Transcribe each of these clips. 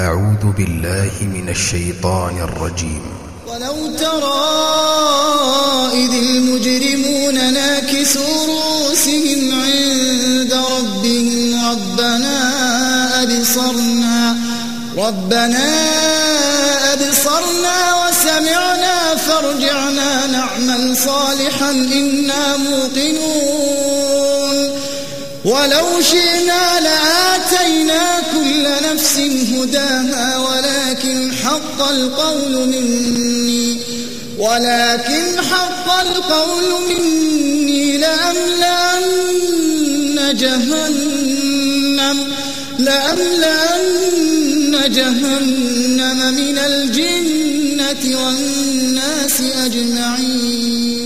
أعوذ بالله من الشيطان الرجيم. ولو ترى إذ المجرمون ناكسوا رؤوسهم عند ربهم ربنا أبصرنا ربنا أبصرنا وسمعنا فارجعنا نعمل صالحا إنا موقنون. ولو شئنا لآتينا كل نفس هداها ولكن حق القول مني ولكن حق القول مني لأملأن جهنم لأملأن جهنم من الجنة والناس أجمعين.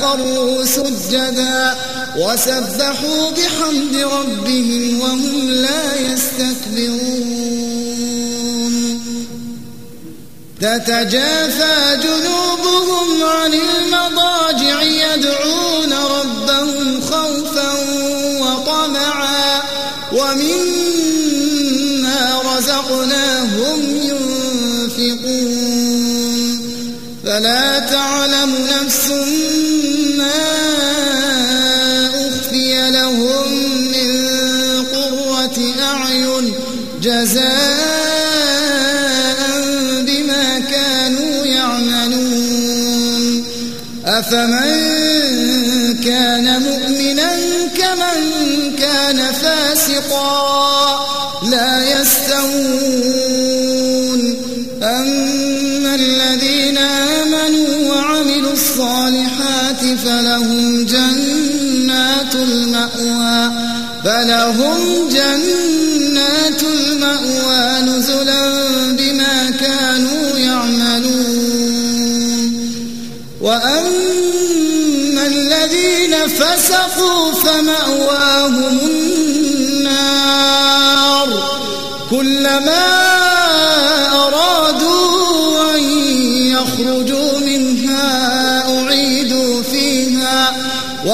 بها خروا سجدا وسبحوا بحمد ربهم وهم لا يستكبرون. تتجافى جنوبهم عن المضاجع يدعون ربهم خوفا وطمعا. ومما رزقناهم ينفقون. فلا تعلم نفس ما أخفي لهم من قرة أعين جزاء بما كانوا يعملون. أفمن كان مؤمنا كمن كان فاسقا. لا يستوون فلهم جنات المأوى فلهم جنات المأوى نزلا بما كانوا يعملون. وأما الذين فسقوا فمأواهم النار. كلما أرادوا أن يخرجوا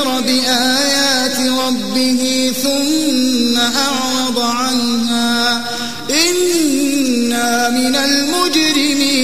ذكر بآيات ربه ثم أعرض عنها. إنا من المجرمين.